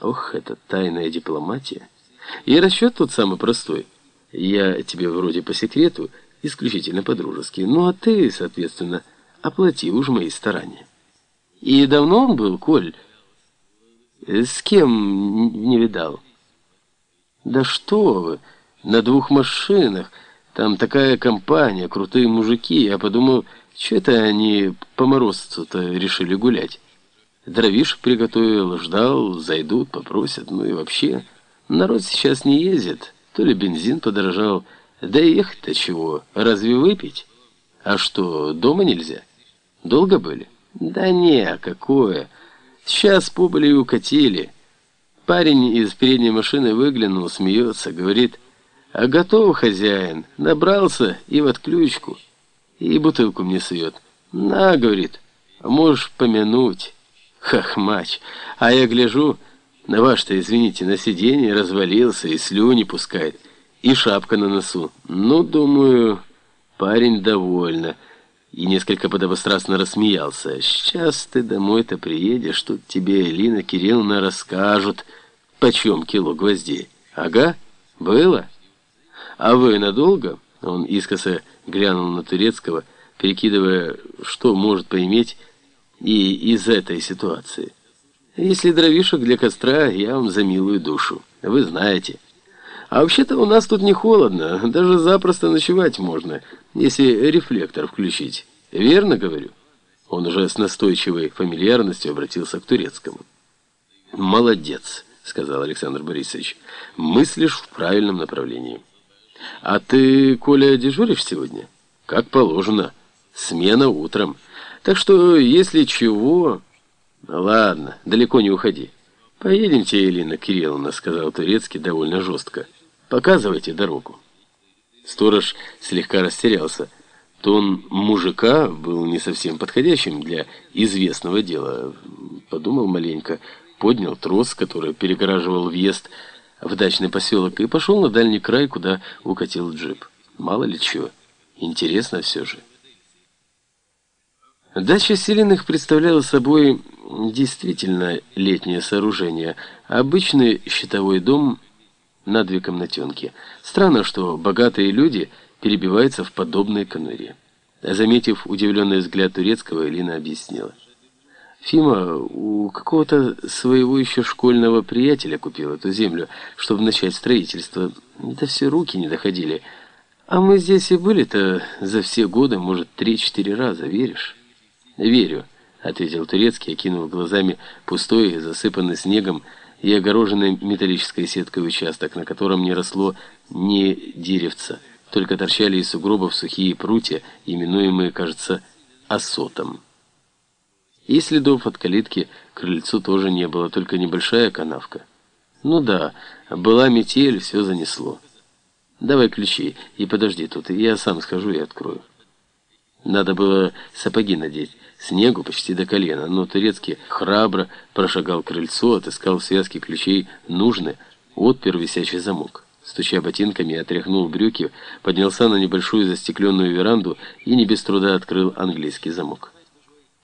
Ох, это тайная дипломатия. И расчет тот самый простой. Я тебе вроде по секрету, исключительно по-дружески. Ну а ты, соответственно, оплати уж мои старания. И давно он был, Коль? С кем не видал? Да что вы, на двух машинах. Там такая компания, крутые мужики. Я подумал, что это они по морозцу-то решили гулять. Дровишек приготовил, ждал, зайдут, попросят. Ну и вообще, народ сейчас не ездит. То ли бензин подорожал. Да и ехать-то чего? Разве выпить? А что, дома нельзя? Долго были? Да не, какое. Сейчас побыли и укатили. Парень из передней машины выглянул, смеется, говорит, «А готов, хозяин, набрался и в отключку». И бутылку мне сует. «На», — говорит, «а можешь помянуть». Хахмач. А я гляжу, на ваш-то, извините, на сиденье развалился и слюни пускает, и шапка на носу. Ну, думаю, парень довольно. И несколько подобострастно рассмеялся. Сейчас ты домой-то приедешь, тут тебе Элина Кирилловна расскажут, почем кило гвоздей. Ага, было? А вы надолго? Он искоса глянул на Турецкого, перекидывая, что может поиметь и из этой ситуации. Если дровишек для костра, я вам за милую душу. Вы знаете. А вообще-то у нас тут не холодно, даже запросто ночевать можно, если рефлектор включить. Верно говорю? Он уже с настойчивой фамильярностью обратился к турецкому. «Молодец», — сказал Александр Борисович. «Мыслишь в правильном направлении». «А ты, Коля, дежуришь сегодня?» «Как положено. Смена утром». Так что, если чего... Ладно, далеко не уходи. Поедемте, Елена Кирилловна, сказал Турецкий довольно жестко. Показывайте дорогу. Сторож слегка растерялся. Тон мужика был не совсем подходящим для известного дела. Подумал маленько, поднял трос, который перегораживал въезд в дачный поселок, и пошел на дальний край, куда укатил джип. Мало ли чего. Интересно все же. Дача Селиных представляла собой действительно летнее сооружение. Обычный щитовой дом на две комнатенки. Странно, что богатые люди перебиваются в подобной конуре. Заметив удивленный взгляд турецкого, Элина объяснила. Фима у какого-то своего еще школьного приятеля купил эту землю, чтобы начать строительство. Это все руки не доходили. А мы здесь и были-то за все годы, может, три-четыре раза, веришь? «Верю», — ответил Турецкий, окинув глазами пустой, засыпанный снегом и огороженный металлической сеткой участок, на котором не росло ни деревца, только торчали из сугробов сухие прутья, именуемые, кажется, осотом. И следов от калитки крыльцу тоже не было, только небольшая канавка. Ну да, была метель, все занесло. Давай ключи и подожди тут, я сам схожу и открою. Надо было сапоги надеть, снегу почти до колена, но турецкий храбро прошагал крыльцо, отыскал в связке ключей нужный, отпер висячий замок. Стуча ботинками, отряхнул брюки, поднялся на небольшую застекленную веранду и не без труда открыл английский замок.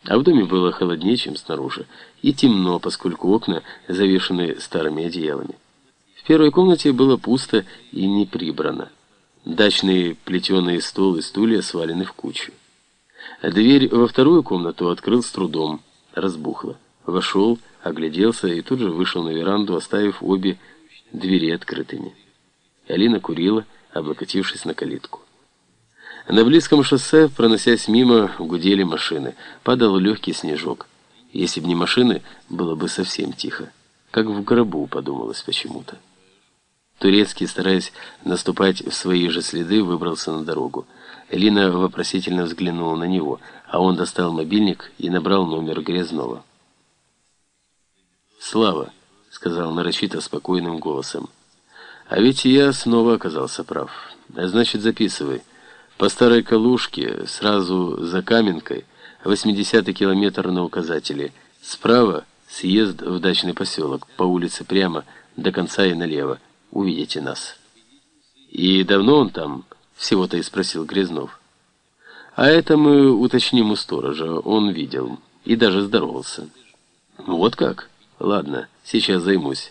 А в доме было холоднее, чем снаружи, и темно, поскольку окна завешены старыми одеялами. В первой комнате было пусто и не прибрано. Дачный плетеный стол и стулья свалены в кучу. Дверь во вторую комнату открыл с трудом, разбухла. Вошел, огляделся и тут же вышел на веранду, оставив обе двери открытыми. Алина курила, облокотившись на калитку. На близком шоссе, проносясь мимо, гудели машины. Падал легкий снежок. Если б не машины, было бы совсем тихо. Как в гробу, подумалось почему-то. Турецкий, стараясь наступать в свои же следы, выбрался на дорогу. Лина вопросительно взглянула на него, а он достал мобильник и набрал номер Грязнова. «Слава», — сказал нарочито спокойным голосом, — «а ведь я снова оказался прав. Значит, записывай. По старой Калушке, сразу за Каменкой, 80-й километр на указателе. Справа съезд в дачный поселок, по улице прямо, до конца и налево. Увидите нас». «И давно он там?» Всего-то и спросил Грязнов. А это мы уточним у сторожа. Он видел. И даже здоровался. Вот как? Ладно. Сейчас займусь.